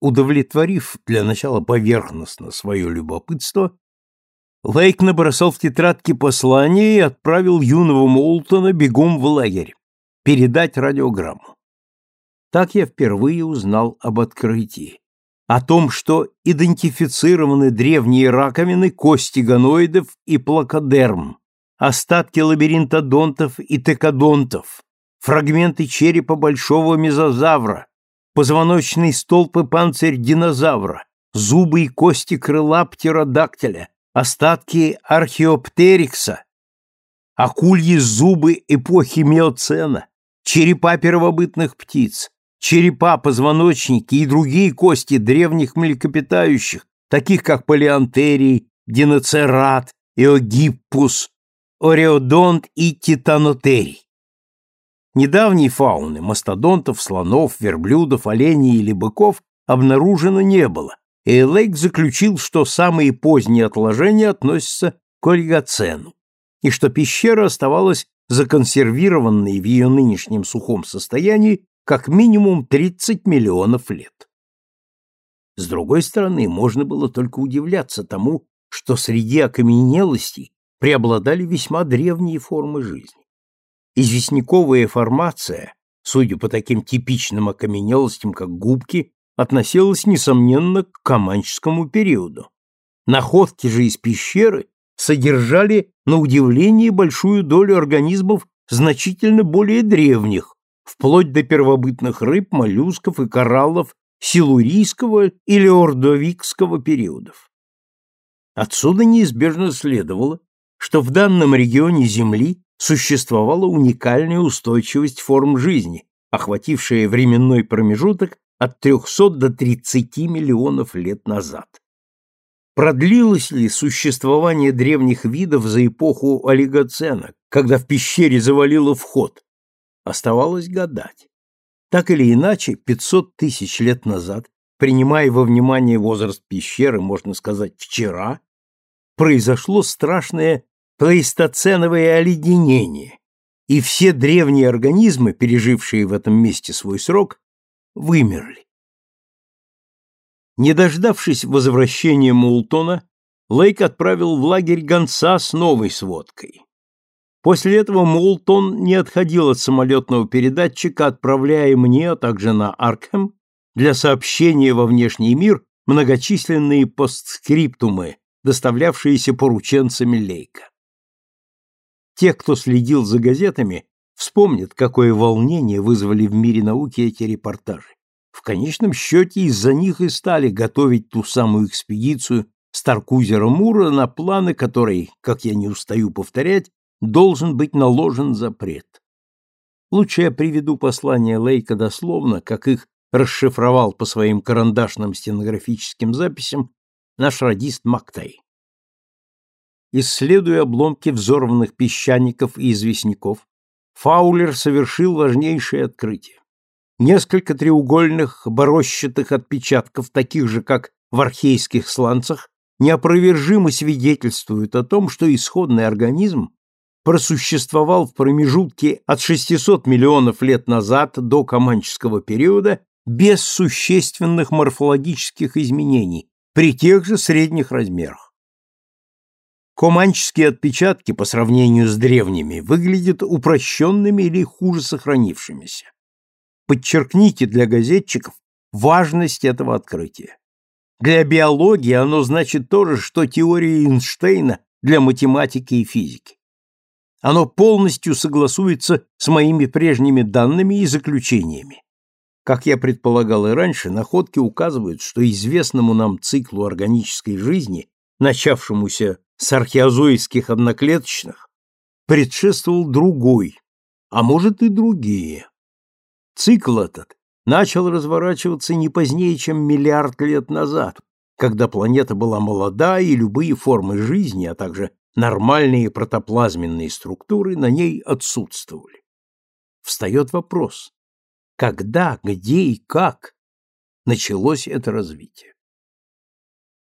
Удовлетворив для начала поверхностно свое любопытство, Лейк набросал в тетрадке послание и отправил юного Молтона бегом в лагерь, передать радиограмму. Так я впервые узнал об открытии, о том, что идентифицированы древние раковины кости гоноидов и плакодерм, остатки лабиринтодонтов и текодонтов, фрагменты черепа большого мезозавра, позвоночный столб и панцирь динозавра, зубы и кости крыла птеродактиля, остатки археоптерикса, акульи зубы эпохи миоцена, черепа первобытных птиц, черепа, позвоночники и другие кости древних млекопитающих, таких как палеонтерий, диноцерат, эогиппус, ореодонт и титанотерий. Недавней фауны мастодонтов, слонов, верблюдов, оленей или быков обнаружено не было, и Лейк заключил, что самые поздние отложения относятся к Ольгоцену, и что пещера оставалась законсервированной в ее нынешнем сухом состоянии как минимум 30 миллионов лет. С другой стороны, можно было только удивляться тому, что среди окаменелостей преобладали весьма древние формы жизни. Известняковая формация, судя по таким типичным окаменелостям, как губки, относилась, несомненно, к Каманческому периоду. Находки же из пещеры содержали, на удивление, большую долю организмов значительно более древних, вплоть до первобытных рыб, моллюсков и кораллов силурийского или ордовикского периодов. Отсюда неизбежно следовало, что в данном регионе Земли существовала уникальная устойчивость форм жизни, охватившая временной промежуток от 300 до 30 миллионов лет назад. Продлилось ли существование древних видов за эпоху Олигоцена, когда в пещере завалило вход? Оставалось гадать. Так или иначе, 500 тысяч лет назад, принимая во внимание возраст пещеры, можно сказать, вчера, произошло страшное плейстоценовое оледенение, и все древние организмы, пережившие в этом месте свой срок, вымерли. Не дождавшись возвращения Мултона, Лейк отправил в лагерь гонца с новой сводкой. После этого Мултон не отходил от самолетного передатчика, отправляя мне, а также на Аркхэм, для сообщения во внешний мир многочисленные постскриптумы, доставлявшиеся порученцами Лейка. Те, кто следил за газетами, вспомнят, какое волнение вызвали в мире науки эти репортажи. В конечном счете из-за них и стали готовить ту самую экспедицию Старкузера Мура, на планы которой, как я не устаю повторять, должен быть наложен запрет. Лучше я приведу послание Лейка дословно, как их расшифровал по своим карандашным стенографическим записям наш радист Мактай исследуя обломки взорванных песчаников и известняков, Фаулер совершил важнейшее открытие. Несколько треугольных борощатых отпечатков, таких же, как в архейских сланцах, неопровержимо свидетельствуют о том, что исходный организм просуществовал в промежутке от 600 миллионов лет назад до Каманческого периода без существенных морфологических изменений при тех же средних размерах. Команческие отпечатки по сравнению с древними выглядят упрощенными или хуже сохранившимися. Подчеркните для газетчиков важность этого открытия. Для биологии оно значит то же, что теория Эйнштейна для математики и физики. Оно полностью согласуется с моими прежними данными и заключениями. Как я предполагал и раньше, находки указывают, что известному нам циклу органической жизни, начавшемуся с археозойских одноклеточных предшествовал другой, а может и другие. Цикл этот начал разворачиваться не позднее, чем миллиард лет назад, когда планета была молода и любые формы жизни, а также нормальные протоплазменные структуры на ней отсутствовали. Встает вопрос, когда, где и как началось это развитие?